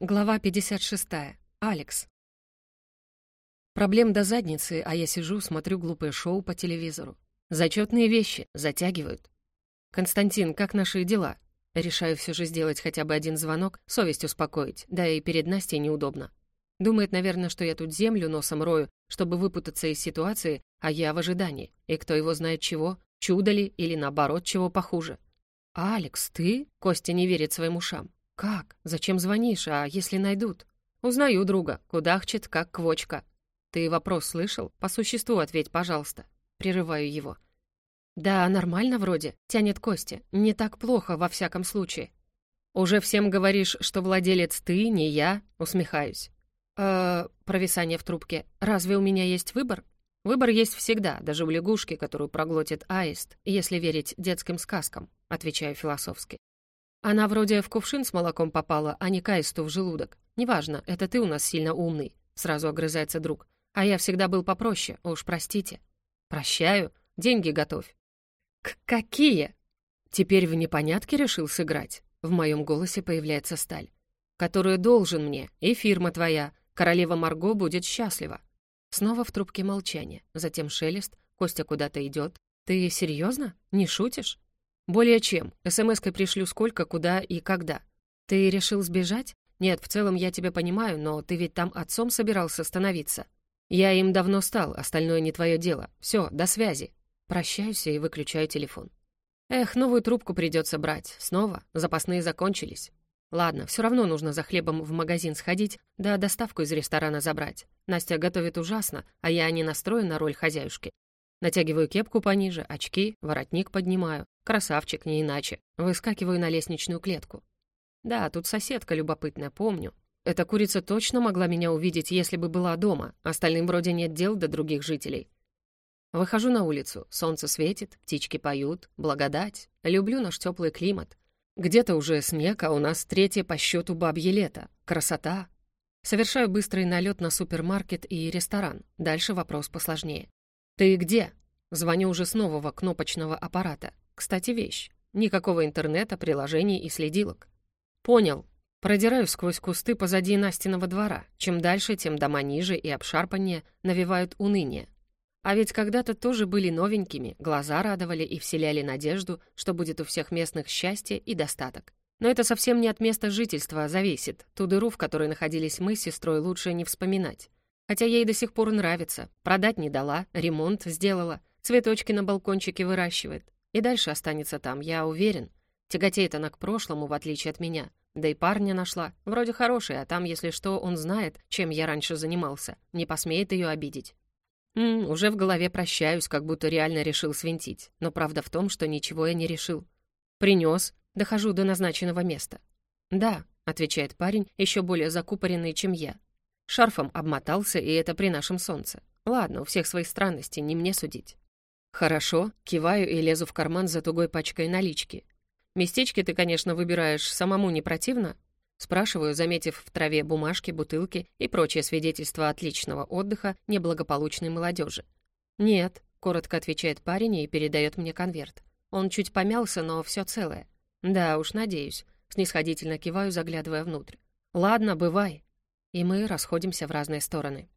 Глава 56. Алекс. Проблем до задницы, а я сижу, смотрю глупое шоу по телевизору. Зачетные вещи, затягивают. «Константин, как наши дела?» Решаю все же сделать хотя бы один звонок, совесть успокоить, да и перед Настей неудобно. Думает, наверное, что я тут землю носом рою, чтобы выпутаться из ситуации, а я в ожидании. И кто его знает чего, чудо ли или наоборот чего похуже. «Алекс, ты?» Костя не верит своим ушам. «Как? Зачем звонишь? А если найдут?» «Узнаю друга. Кудахчет, как квочка». «Ты вопрос слышал? По существу ответь, пожалуйста». Прерываю его. «Да, нормально вроде», — тянет Костя. «Не так плохо, во всяком случае». «Уже всем говоришь, что владелец ты, не я?» — усмехаюсь. «Э, провисание в трубке. Разве у меня есть выбор?» «Выбор есть всегда, даже у лягушки, которую проглотит аист, если верить детским сказкам», — отвечаю философски. Она вроде в кувшин с молоком попала, а не каисту в желудок. Неважно, это ты у нас сильно умный, сразу огрызается друг. А я всегда был попроще, уж простите. Прощаю, деньги готовь. К какие? Теперь в непонятке решил сыграть. В моем голосе появляется сталь. Которую должен мне, и фирма твоя. Королева Марго будет счастлива. Снова в трубке молчание, затем шелест, Костя куда-то идет. Ты серьезно? Не шутишь? «Более чем. СМС-кой пришлю сколько, куда и когда. Ты решил сбежать? Нет, в целом я тебя понимаю, но ты ведь там отцом собирался становиться. Я им давно стал, остальное не твое дело. Все, до связи». Прощаюсь и выключаю телефон. Эх, новую трубку придется брать. Снова. Запасные закончились. Ладно, все равно нужно за хлебом в магазин сходить, да доставку из ресторана забрать. Настя готовит ужасно, а я не настроен на роль хозяюшки. Натягиваю кепку пониже, очки, воротник поднимаю. Красавчик, не иначе. Выскакиваю на лестничную клетку. Да, тут соседка любопытная, помню. Эта курица точно могла меня увидеть, если бы была дома. Остальным вроде нет дел до других жителей. Выхожу на улицу. Солнце светит, птички поют. Благодать. Люблю наш теплый климат. Где-то уже снег, а у нас третье по счету бабье лето. Красота. Совершаю быстрый налет на супермаркет и ресторан. Дальше вопрос посложнее. «Ты где?» Звоню уже с нового кнопочного аппарата. Кстати, вещь. Никакого интернета, приложений и следилок. Понял. Продираюсь сквозь кусты позади Настиного двора. Чем дальше, тем дома ниже и обшарпаннее навевают уныние. А ведь когда-то тоже были новенькими, глаза радовали и вселяли надежду, что будет у всех местных счастье и достаток. Но это совсем не от места жительства зависит. Ту дыру, в которой находились мы с сестрой, лучше не вспоминать. Хотя ей до сих пор нравится. Продать не дала, ремонт сделала, цветочки на балкончике выращивает. И дальше останется там, я уверен. Тяготеет она к прошлому, в отличие от меня. Да и парня нашла. Вроде хороший, а там, если что, он знает, чем я раньше занимался. Не посмеет ее обидеть. М уже в голове прощаюсь, как будто реально решил свинтить. Но правда в том, что ничего я не решил. Принес, дохожу до назначенного места. «Да», — отвечает парень, еще более закупоренный, чем я. Шарфом обмотался, и это при нашем солнце. Ладно, у всех свои странности, не мне судить. Хорошо, киваю и лезу в карман за тугой пачкой налички. Местечки ты, конечно, выбираешь, самому не противно? Спрашиваю, заметив в траве бумажки, бутылки и прочие свидетельства отличного отдыха неблагополучной молодежи. «Нет», — коротко отвечает парень и передает мне конверт. Он чуть помялся, но все целое. «Да уж, надеюсь», — снисходительно киваю, заглядывая внутрь. «Ладно, бывай», и мы расходимся в разные стороны.